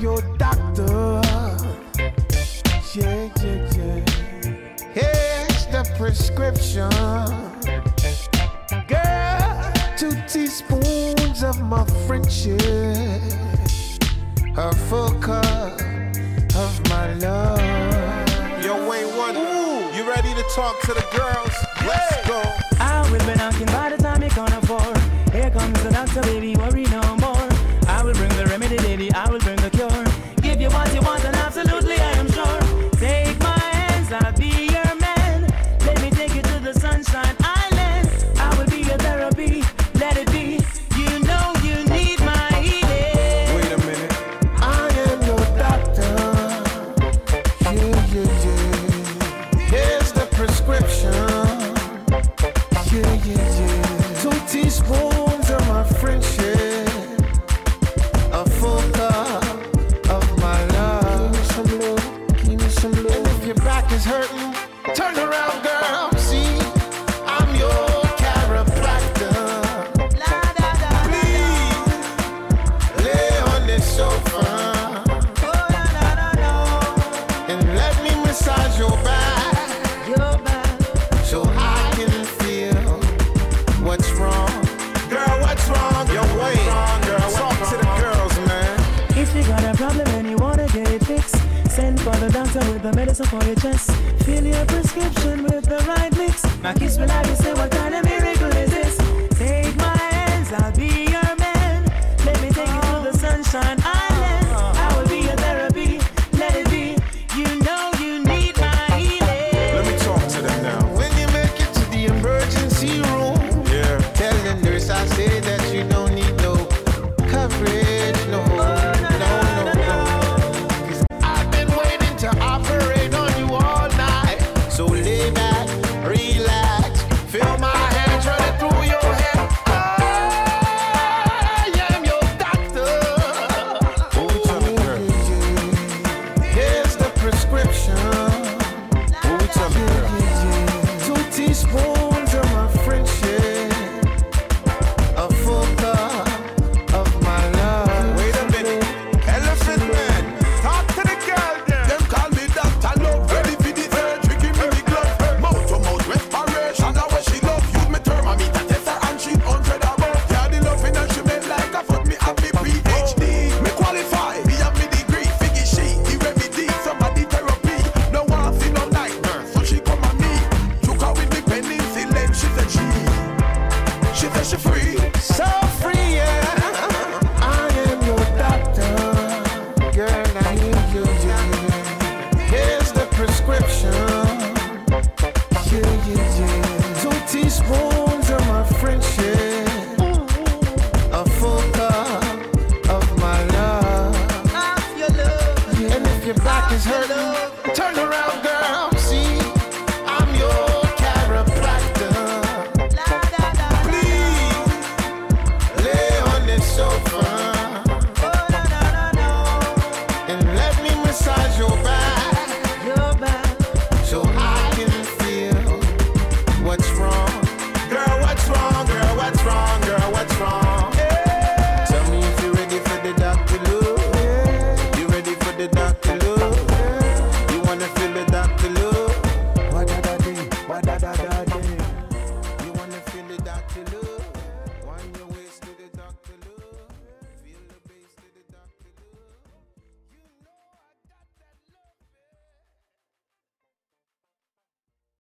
Your doctor. Yeah, yeah, yeah. Here's the prescription. Girl, two teaspoons of my friendship. a full cup of my love. Yo, Wayne one. Ooh. you ready to talk to the girls? Let's go. I will be knocking by the time you can afford. Here comes the doctor, baby, worry no is hurting. Turn around, girl. See, I'm your chiropractor. Please lay on this sofa and let me massage your back so I can feel what's wrong. Girl, what's wrong? Yo, wait. Talk to the girls, man. If you got a problem so for your chest. Fill your prescription with the right mix. My kiss will have you say, what kind of miracle? is hurt.